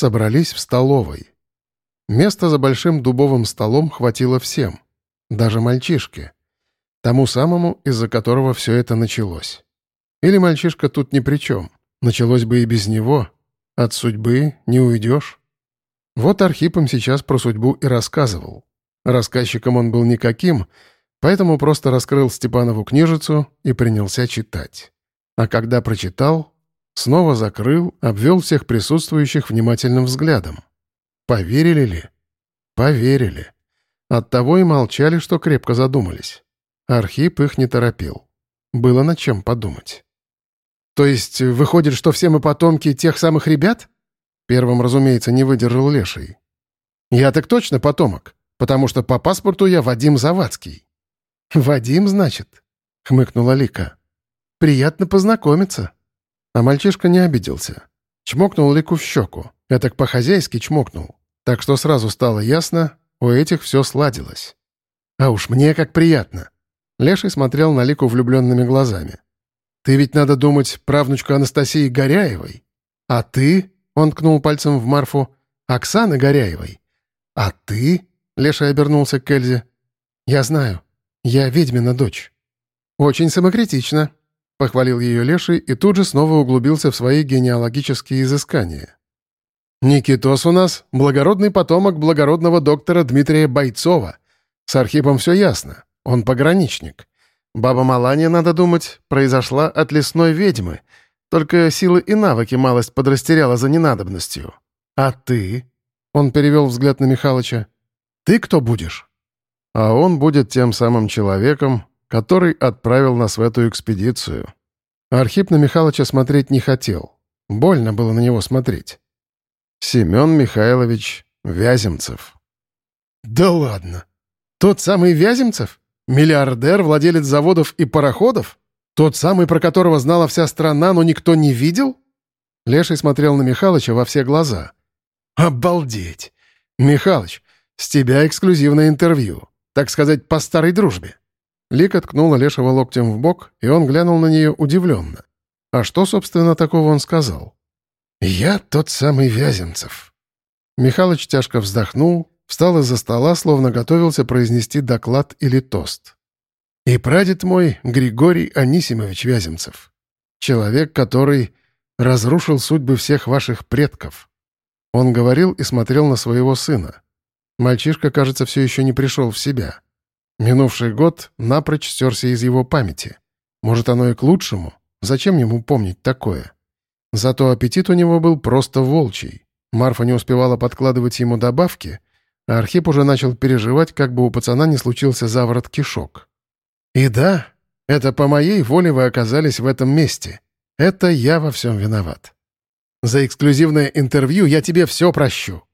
собрались в столовой. Места за большим дубовым столом хватило всем, даже мальчишке. Тому самому, из-за которого все это началось. Или мальчишка тут ни при чем. Началось бы и без него. От судьбы не уйдешь. Вот Архип им сейчас про судьбу и рассказывал. Рассказчиком он был никаким, поэтому просто раскрыл Степанову книжицу и принялся читать. А когда прочитал, снова закрыл, обвел всех присутствующих внимательным взглядом. Поверили ли? Поверили. Оттого и молчали, что крепко задумались. Архип их не торопил. Было над чем подумать. «То есть выходит, что все мы потомки тех самых ребят?» Первым, разумеется, не выдержал Леший. «Я так точно потомок, потому что по паспорту я Вадим Завадский». «Вадим, значит?» — хмыкнула Лика. «Приятно познакомиться». А мальчишка не обиделся. Чмокнул Лику в щеку. Этак по-хозяйски чмокнул. Так что сразу стало ясно, у этих все сладилось. «А уж мне как приятно!» Леший смотрел на Лику влюбленными глазами. «Ты ведь, надо думать, правнучка Анастасии Горяевой. А ты...» — он ткнул пальцем в Марфу. «Оксаны Горяевой. А ты...» — Леший обернулся к Эльзе. «Я знаю. Я ведьмина дочь». «Очень самокритично», — похвалил ее Леший и тут же снова углубился в свои генеалогические изыскания. «Никитос у нас — благородный потомок благородного доктора Дмитрия Бойцова. С Архипом все ясно. Он пограничник. Баба Малания, надо думать, произошла от лесной ведьмы, только силы и навыки малость подрастеряла за ненадобностью. А ты?» Он перевел взгляд на Михалыча. «Ты кто будешь?» А он будет тем самым человеком, который отправил нас в эту экспедицию. Архип на Михалыча смотреть не хотел. Больно было на него смотреть. Семен Михайлович Вяземцев. «Да ладно! Тот самый Вяземцев? Миллиардер, владелец заводов и пароходов? Тот самый, про которого знала вся страна, но никто не видел?» Леший смотрел на Михалыча во все глаза. «Обалдеть! Михалыч, с тебя эксклюзивное интервью. Так сказать, по старой дружбе». Лика ткнула Лешего локтем в бок, и он глянул на нее удивленно. А что, собственно, такого он сказал? «Я тот самый Вяземцев». Михалыч тяжко вздохнул, встал из-за стола, словно готовился произнести доклад или тост. «И прадед мой Григорий Анисимович Вяземцев. Человек, который разрушил судьбы всех ваших предков». Он говорил и смотрел на своего сына. Мальчишка, кажется, все еще не пришел в себя. Минувший год напрочь стерся из его памяти. Может, оно и к лучшему? Зачем ему помнить такое? Зато аппетит у него был просто волчий. Марфа не успевала подкладывать ему добавки, а Архип уже начал переживать, как бы у пацана не случился заворот кишок. «И да, это по моей воле вы оказались в этом месте. Это я во всем виноват. За эксклюзивное интервью я тебе все прощу».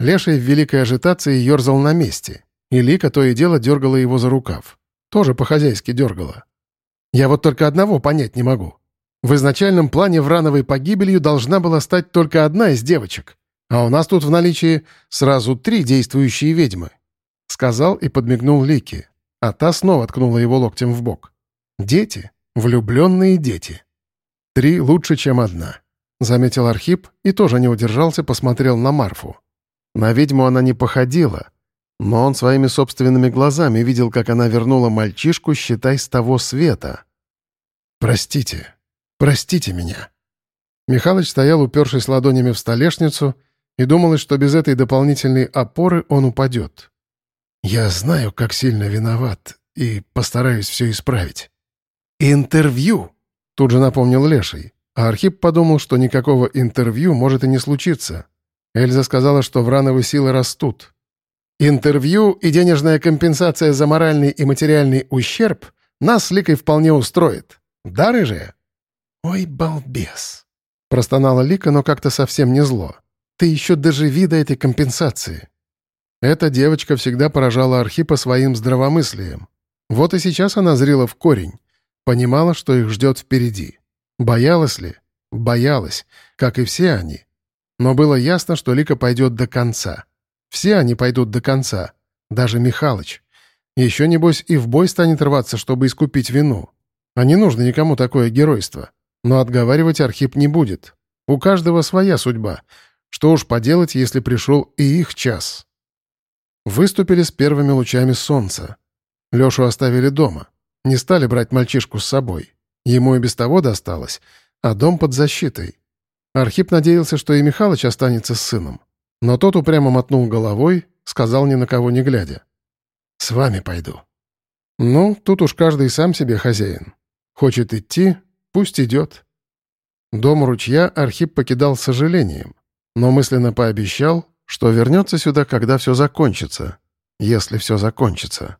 Леший в великой ажитации ерзал на месте, и Лика то и дело дергала его за рукав. Тоже по-хозяйски дергала. «Я вот только одного понять не могу. В изначальном плане Врановой погибелью должна была стать только одна из девочек, а у нас тут в наличии сразу три действующие ведьмы. Сказал и подмигнул Лики, а та снова ткнула его локтем в бок. Дети, влюбленные дети. Три лучше, чем одна. Заметил Архип и тоже не удержался, посмотрел на Марфу. На ведьму она не походила, но он своими собственными глазами видел, как она вернула мальчишку, считай, с того света. «Простите», Простите меня». Михалыч стоял, упершись ладонями в столешницу, и думал, что без этой дополнительной опоры он упадет. «Я знаю, как сильно виноват, и постараюсь все исправить». «Интервью!» — тут же напомнил Леший. А Архип подумал, что никакого интервью может и не случиться. Эльза сказала, что врановые силы растут. «Интервью и денежная компенсация за моральный и материальный ущерб нас с Ликой вполне устроит. Да, рыжая?» «Ой, балбес!» — простонала Лика, но как-то совсем не зло. «Ты еще доживи до этой компенсации!» Эта девочка всегда поражала Архипа своим здравомыслием. Вот и сейчас она зрела в корень, понимала, что их ждет впереди. Боялась ли? Боялась, как и все они. Но было ясно, что Лика пойдет до конца. Все они пойдут до конца, даже Михалыч. Еще, небось, и в бой станет рваться, чтобы искупить вину. А не нужно никому такое геройство. Но отговаривать Архип не будет. У каждого своя судьба. Что уж поделать, если пришел и их час. Выступили с первыми лучами солнца. Лешу оставили дома. Не стали брать мальчишку с собой. Ему и без того досталось, а дом под защитой. Архип надеялся, что и Михалыч останется с сыном. Но тот упрямо мотнул головой, сказал ни на кого не глядя. «С вами пойду». Ну, тут уж каждый сам себе хозяин. Хочет идти, пусть идет. Дом ручья Архип покидал с сожалением, но мысленно пообещал, что вернется сюда, когда все закончится, если все закончится.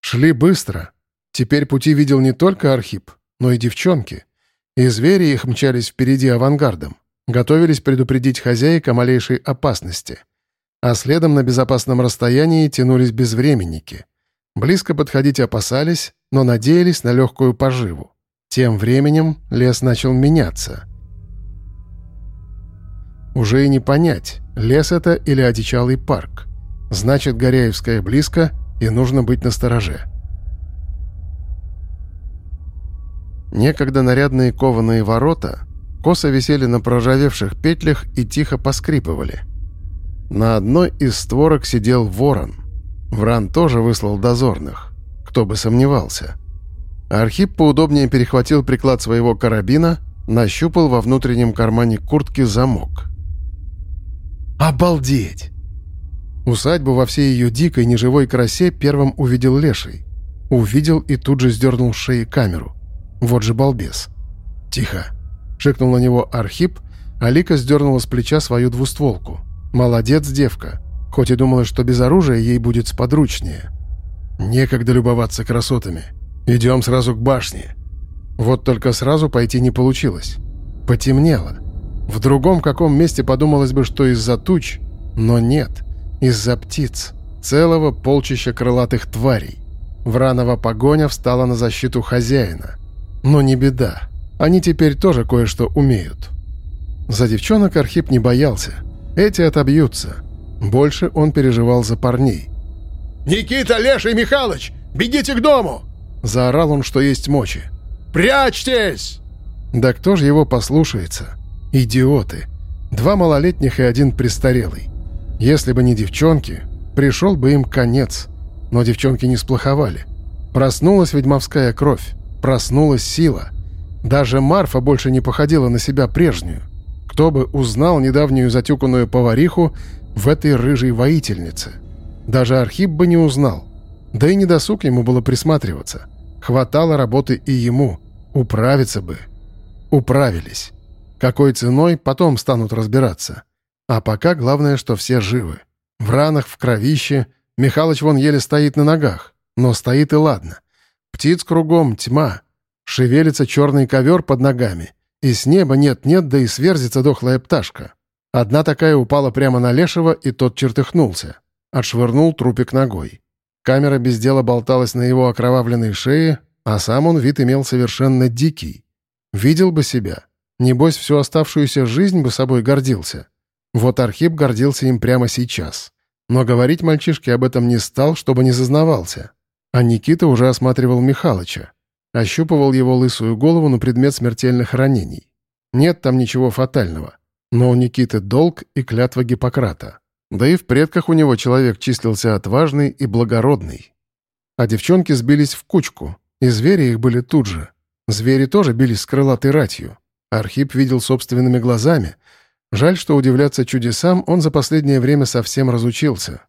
Шли быстро. Теперь пути видел не только Архип, но и девчонки. И звери их мчались впереди авангардом, готовились предупредить хозяек о малейшей опасности. А следом на безопасном расстоянии тянулись безвременники. Близко подходить опасались, но надеялись на легкую поживу. Тем временем лес начал меняться. Уже и не понять, лес это или одичалый парк. Значит, Горяевская близко, и нужно быть настороже. Некогда нарядные кованые ворота косо висели на проржавевших петлях и тихо поскрипывали. На одной из створок сидел ворон. Вран тоже выслал дозорных. Кто бы сомневался. Архип поудобнее перехватил приклад своего карабина, нащупал во внутреннем кармане куртки замок. «Обалдеть!» Усадьбу во всей ее дикой неживой красе первым увидел Леший. Увидел и тут же сдернул с шеи камеру. Вот же балбес. «Тихо!» — шикнул на него Архип, а Лика сдернула с плеча свою двустволку. «Молодец, девка!» Хоть и думала, что без оружия ей будет сподручнее. «Некогда любоваться красотами. Идем сразу к башне». Вот только сразу пойти не получилось. Потемнело. В другом каком месте подумалось бы, что из-за туч, но нет, из-за птиц. Целого полчища крылатых тварей. Вранова погоня встала на защиту хозяина. Но не беда. Они теперь тоже кое-что умеют. За девчонок Архип не боялся. Эти отобьются. Больше он переживал за парней. «Никита, Леша и Михалыч, бегите к дому!» Заорал он, что есть мочи. «Прячьтесь!» Да кто же его послушается? Идиоты. Два малолетних и один престарелый. Если бы не девчонки, пришел бы им конец. Но девчонки не сплоховали. Проснулась ведьмовская кровь. Проснулась сила. Даже Марфа больше не походила на себя прежнюю. Кто бы узнал недавнюю затюканную повариху в этой рыжей воительнице? Даже Архип бы не узнал. Да и не досуг ему было присматриваться. Хватало работы и ему. Управиться бы. Управились. Какой ценой, потом станут разбираться. А пока главное, что все живы. В ранах, в кровище. Михалыч вон еле стоит на ногах. Но стоит и ладно. Птиц кругом тьма. Шевелится черный ковер под ногами. И с неба нет-нет, да и сверзится дохлая пташка. Одна такая упала прямо на Лешего, и тот чертыхнулся. Отшвырнул трупик ногой. Камера без дела болталась на его окровавленной шее, а сам он вид имел совершенно дикий. Видел бы себя. Небось, всю оставшуюся жизнь бы собой гордился. Вот Архип гордился им прямо сейчас. Но говорить мальчишке об этом не стал, чтобы не зазнавался. А Никита уже осматривал Михалыча. Ощупывал его лысую голову на предмет смертельных ранений. Нет там ничего фатального. Но у Никиты долг и клятва Гиппократа. Да и в предках у него человек числился отважный и благородный. А девчонки сбились в кучку, и звери их были тут же. Звери тоже бились с крылатой ратью. Архип видел собственными глазами. Жаль, что удивляться чудесам он за последнее время совсем разучился.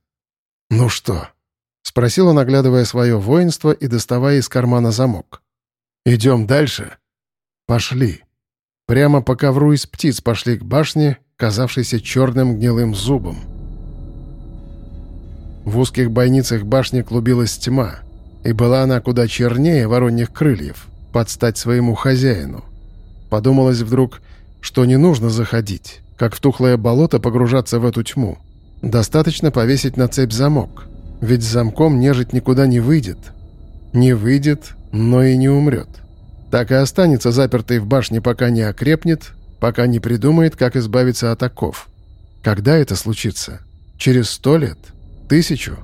«Ну что?» — спросил он, оглядывая свое воинство и доставая из кармана замок. «Идем дальше?» «Пошли». Прямо по ковру из птиц пошли к башне, казавшейся черным гнилым зубом. В узких бойницах башни клубилась тьма, и была она куда чернее вороньих крыльев, под стать своему хозяину. Подумалось вдруг, что не нужно заходить, как в тухлое болото погружаться в эту тьму. Достаточно повесить на цепь замок, ведь с замком нежить никуда не выйдет. Не выйдет, но и не умрет. Так и останется запертой в башне, пока не окрепнет, пока не придумает, как избавиться от оков. Когда это случится? Через сто лет? Тысячу?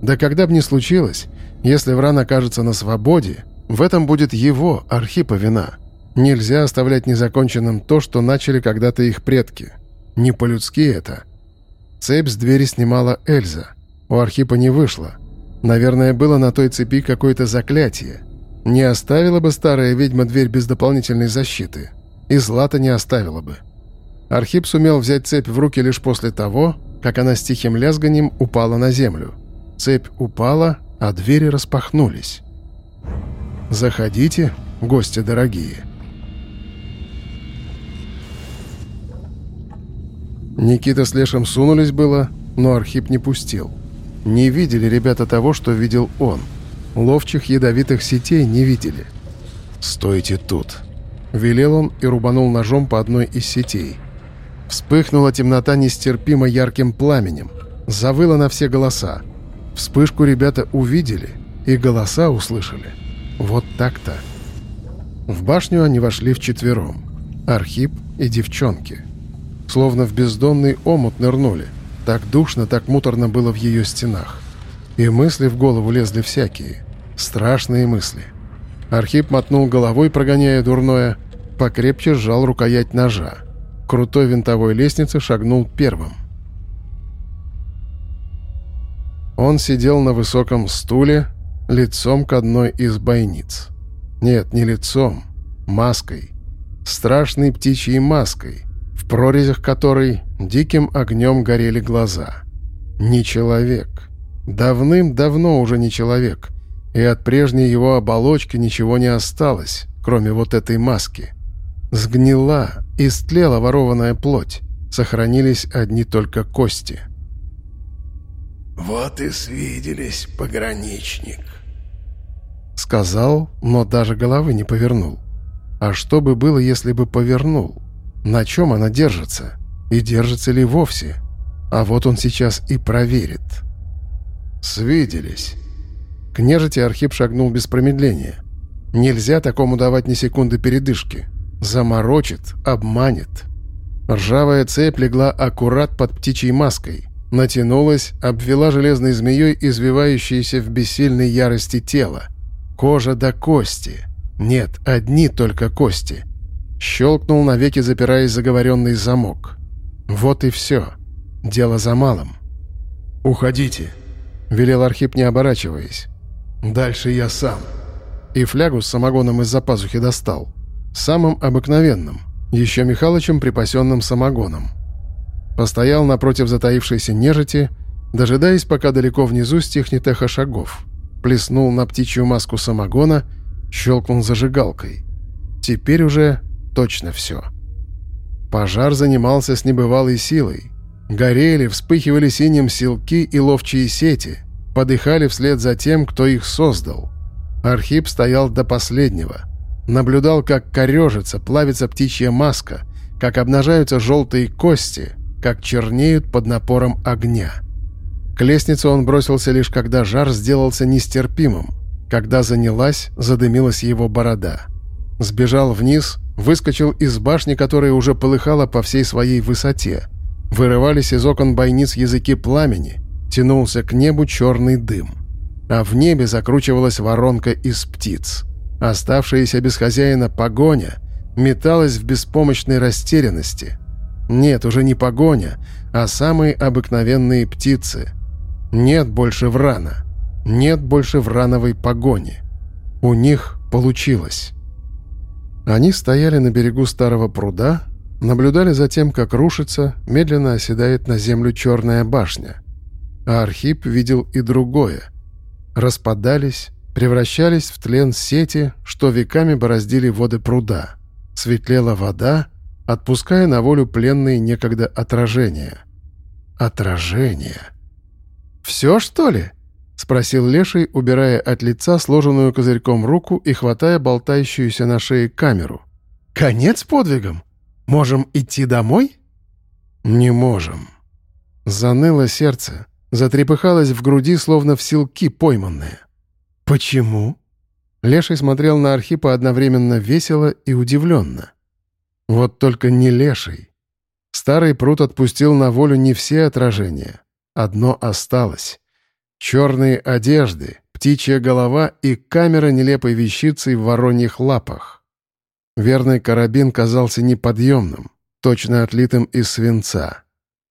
Да когда бы ни случилось, если Вран окажется на свободе, в этом будет его, Архипа, вина. Нельзя оставлять незаконченным то, что начали когда-то их предки. Не по-людски это. Цепь с двери снимала Эльза. У Архипа не вышло. Наверное, было на той цепи какое-то заклятие. Не оставила бы старая ведьма дверь без дополнительной защиты. И злата не оставила бы. Архип сумел взять цепь в руки лишь после того, как она с тихим лязганием упала на землю. Цепь упала, а двери распахнулись. «Заходите, гости дорогие». Никита с Лешем сунулись было, но Архип не пустил. Не видели ребята того, что видел он. Ловчих ядовитых сетей не видели. «Стойте тут», — велел он и рубанул ножом по одной из сетей. Вспыхнула темнота нестерпимо ярким пламенем. Завыла на все голоса. Вспышку ребята увидели и голоса услышали. Вот так-то. В башню они вошли вчетвером. Архип и девчонки. Словно в бездонный омут нырнули. Так душно, так муторно было в ее стенах. И мысли в голову лезли всякие. Страшные мысли. Архип мотнул головой, прогоняя дурное, покрепче сжал рукоять ножа. Крутой винтовой лестнице шагнул первым. Он сидел на высоком стуле, лицом к одной из бойниц. Нет, не лицом, маской. Страшной птичьей маской, в прорезях которой диким огнем горели глаза. Не человек. Давным-давно уже не человек. И от прежней его оболочки ничего не осталось, кроме вот этой маски. Сгнила, истлела ворованная плоть. Сохранились одни только кости — «Вот и свиделись, пограничник», — сказал, но даже головы не повернул. А что бы было, если бы повернул? На чем она держится? И держится ли вовсе? А вот он сейчас и проверит. «Свиделись». К Архип шагнул без промедления. Нельзя такому давать ни секунды передышки. Заморочит, обманет. Ржавая цепь легла аккурат под птичьей маской натянулась, обвела железной змеей извивающееся в бессильной ярости тело. Кожа до кости. Нет, одни только кости. Щелкнул навеки, запираясь заговоренный замок. Вот и все. Дело за малым. «Уходите», — велел Архип, не оборачиваясь. «Дальше я сам». И флягу с самогоном из-за пазухи достал. Самым обыкновенным, еще Михалычем припасенным самогоном. Постоял напротив затаившейся нежити, дожидаясь, пока далеко внизу стихнет эхо шагов. Плеснул на птичью маску самогона, щелкнул зажигалкой. Теперь уже точно все. Пожар занимался с небывалой силой. Горели, вспыхивали синим силки и ловчие сети, подыхали вслед за тем, кто их создал. Архип стоял до последнего. Наблюдал, как корежится, плавится птичья маска, как обнажаются желтые кости — как чернеют под напором огня. К лестнице он бросился лишь когда жар сделался нестерпимым, когда занялась, задымилась его борода. Сбежал вниз, выскочил из башни, которая уже полыхала по всей своей высоте. Вырывались из окон бойниц языки пламени, тянулся к небу черный дым. А в небе закручивалась воронка из птиц. Оставшаяся без хозяина погоня металась в беспомощной растерянности — нет, уже не погоня, а самые обыкновенные птицы. Нет больше врана. Нет больше врановой погони. У них получилось. Они стояли на берегу старого пруда, наблюдали за тем, как рушится, медленно оседает на землю черная башня. А Архип видел и другое. Распадались, превращались в тлен сети, что веками бороздили воды пруда. Светлела вода, отпуская на волю пленные некогда отражения. Отражения. «Все, что ли?» — спросил Леший, убирая от лица сложенную козырьком руку и хватая болтающуюся на шее камеру. «Конец подвигам? Можем идти домой?» «Не можем». Заныло сердце, затрепыхалось в груди, словно в силки пойманное. «Почему?» Леший смотрел на Архипа одновременно весело и удивленно. Вот только не леший. Старый пруд отпустил на волю не все отражения. Одно осталось. Черные одежды, птичья голова и камера нелепой вещицы в вороньих лапах. Верный карабин казался неподъемным. точно отлитым из свинца.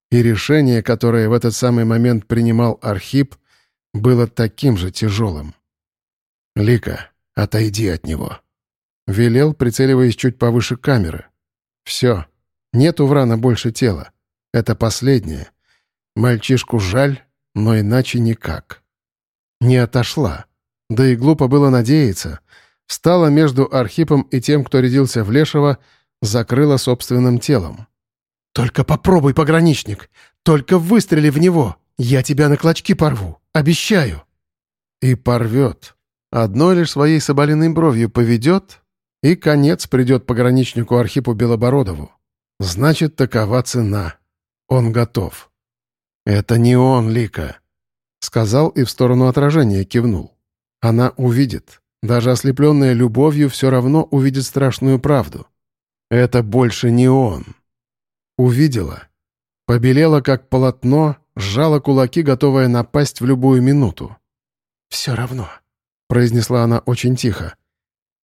И решение, которое в этот самый момент принимал Архип, было таким же тяжелым. «Лика, отойди от него», — велел, прицеливаясь чуть повыше камеры. «Все, нет у Врана больше тела. Это последнее. Мальчишку жаль, но иначе никак». Не отошла. Да и глупо было надеяться. Встала между Архипом и тем, кто рядился в Лешего, закрыла собственным телом. «Только попробуй, пограничник! Только выстрели в него! Я тебя на клочки порву! Обещаю!» И порвет. Одной лишь своей соболиной бровью поведет, и конец придет пограничнику Архипу Белобородову. Значит, такова цена. Он готов. «Это не он, Лика», — сказал и в сторону отражения кивнул. Она увидит. Даже ослепленная любовью все равно увидит страшную правду. Это больше не он. Увидела. Побелела, как полотно, сжала кулаки, готовая напасть в любую минуту. «Все равно», — произнесла она очень тихо.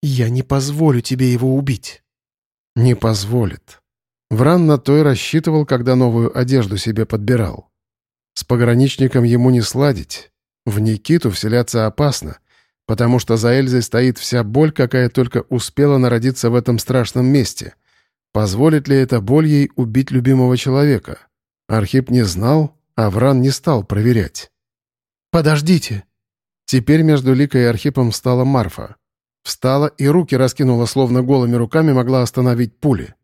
«Я не позволю тебе его убить». «Не позволит». Вран на то и рассчитывал, когда новую одежду себе подбирал. С пограничником ему не сладить. В Никиту вселяться опасно, потому что за Эльзой стоит вся боль, какая только успела народиться в этом страшном месте. Позволит ли эта боль ей убить любимого человека? Архип не знал, а Вран не стал проверять. «Подождите!» Теперь между Ликой и Архипом стала Марфа. Встала и руки раскинула, словно голыми руками могла остановить пули.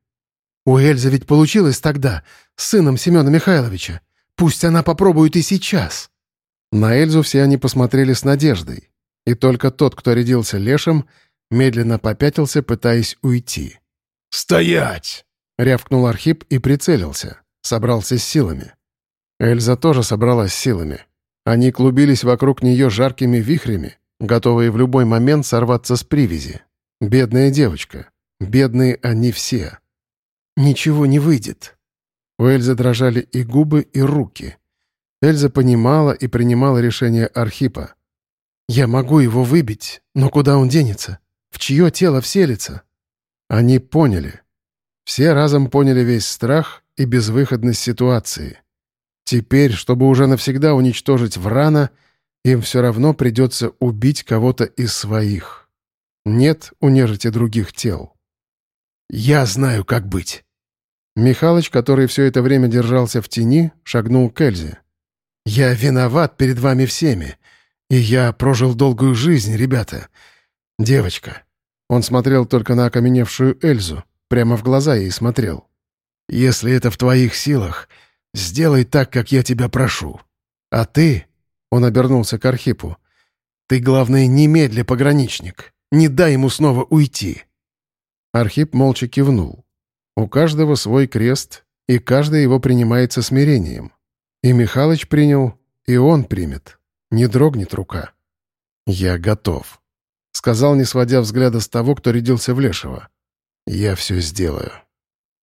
«У Эльзы ведь получилось тогда, с сыном Семена Михайловича. Пусть она попробует и сейчас!» На Эльзу все они посмотрели с надеждой и только тот, кто рядился лешим, медленно попятился, пытаясь уйти. «Стоять!» — рявкнул Архип и прицелился, собрался с силами. Эльза тоже собралась с силами. Они клубились вокруг нее жаркими вихрями, готовые в любой момент сорваться с привязи. Бедная девочка. Бедные они все. Ничего не выйдет. У Эльзы дрожали и губы, и руки. Эльза понимала и принимала решение Архипа. Я могу его выбить, но куда он денется? В чье тело вселится? Они поняли. Все разом поняли весь страх и безвыходность ситуации. Теперь, чтобы уже навсегда уничтожить Врана, им все равно придется убить кого-то из своих. Нет у нежити других тел. «Я знаю, как быть». Михалыч, который все это время держался в тени, шагнул к Эльзе. «Я виноват перед вами всеми. И я прожил долгую жизнь, ребята. Девочка. Он смотрел только на окаменевшую Эльзу, прямо в глаза ей смотрел. Если это в твоих силах, сделай так, как я тебя прошу. А ты, он обернулся к Архипу, ты, главное, немедля пограничник. Не дай ему снова уйти. Архип молча кивнул. У каждого свой крест, и каждый его принимает со смирением. И Михалыч принял, и он примет. Не дрогнет рука. «Я готов», — сказал, не сводя взгляда с того, кто рядился в Лешего. «Я все сделаю».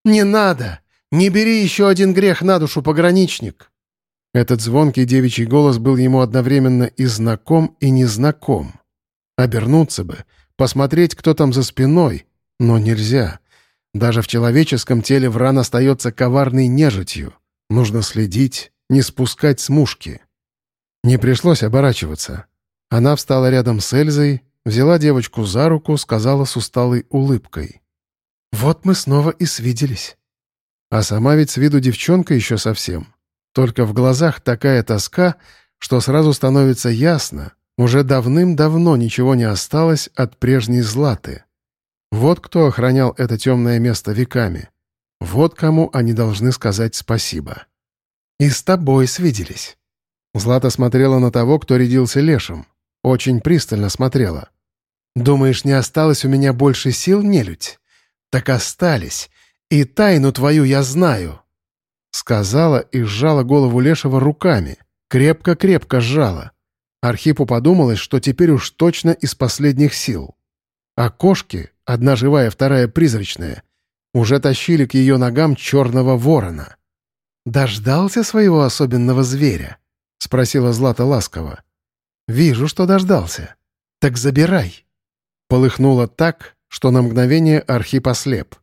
«Не надо! Не бери еще один грех на душу, пограничник!» Этот звонкий девичий голос был ему одновременно и знаком, и незнаком. Обернуться бы, посмотреть, кто там за спиной, но нельзя. Даже в человеческом теле Вран остается коварной нежитью. Нужно следить, не спускать с мушки. Не пришлось оборачиваться. Она встала рядом с Эльзой, взяла девочку за руку, сказала с усталой улыбкой. «Вот мы снова и свиделись». А сама ведь с виду девчонка еще совсем. Только в глазах такая тоска, что сразу становится ясно, уже давным-давно ничего не осталось от прежней Златы. Вот кто охранял это темное место веками. Вот кому они должны сказать спасибо. «И с тобой свиделись». Злата смотрела на того, кто рядился лешим. Очень пристально смотрела. «Думаешь, не осталось у меня больше сил, нелюдь? Так остались. И тайну твою я знаю». Сказала и сжала голову Лешего руками. Крепко-крепко сжала. Архипу подумалось, что теперь уж точно из последних сил. А кошки, одна живая, вторая призрачная, уже тащили к ее ногам черного ворона. Дождался своего особенного зверя. — спросила Злата ласково. «Вижу, что дождался. Так забирай». Полыхнуло так, что на мгновение Архип ослеп.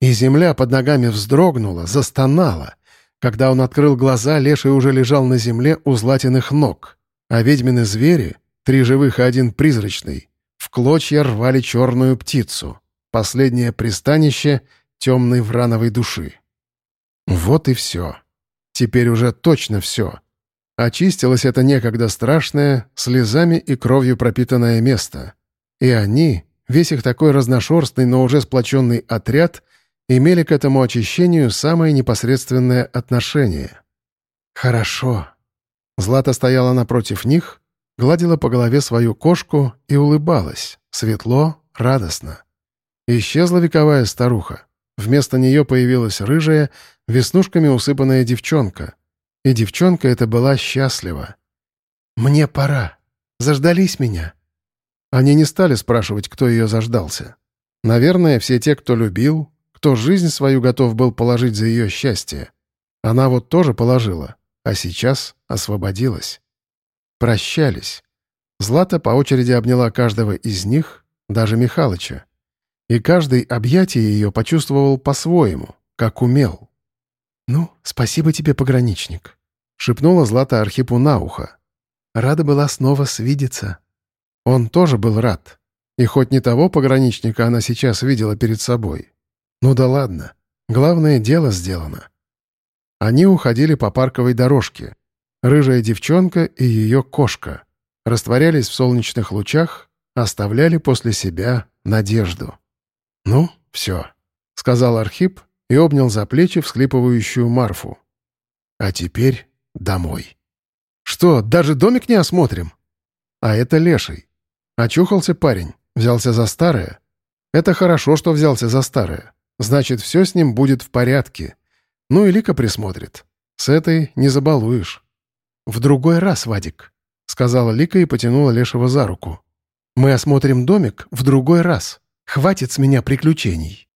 И земля под ногами вздрогнула, застонала. Когда он открыл глаза, Леший уже лежал на земле у златиных ног, а ведьмины звери, три живых и один призрачный, клочья рвали черную птицу, последнее пристанище темной врановой души. Вот и все. Теперь уже точно все. Очистилось это некогда страшное, слезами и кровью пропитанное место. И они, весь их такой разношерстный, но уже сплоченный отряд, имели к этому очищению самое непосредственное отношение. «Хорошо». Злата стояла напротив них, гладила по голове свою кошку и улыбалась, светло, радостно. Исчезла вековая старуха. Вместо нее появилась рыжая, веснушками усыпанная девчонка. И девчонка эта была счастлива. «Мне пора. Заждались меня». Они не стали спрашивать, кто ее заждался. Наверное, все те, кто любил, кто жизнь свою готов был положить за ее счастье. Она вот тоже положила, а сейчас освободилась. Прощались. Злата по очереди обняла каждого из них, даже Михалыча. И каждый объятие ее почувствовал по-своему, как умел. «Ну, спасибо тебе, пограничник», — шепнула Злата Архипу на ухо. «Рада была снова свидеться». Он тоже был рад. И хоть не того пограничника она сейчас видела перед собой. Ну да ладно. Главное, дело сделано. Они уходили по парковой дорожке. Рыжая девчонка и ее кошка. Растворялись в солнечных лучах, оставляли после себя надежду. «Ну, все», — сказал Архип и обнял за плечи всхлипывающую Марфу. «А теперь домой». «Что, даже домик не осмотрим?» «А это леший. Очухался парень, взялся за старое. Это хорошо, что взялся за старое. Значит, все с ним будет в порядке. Ну и Лика присмотрит. С этой не забалуешь». «В другой раз, Вадик», — сказала Лика и потянула Лешего за руку. «Мы осмотрим домик в другой раз. Хватит с меня приключений».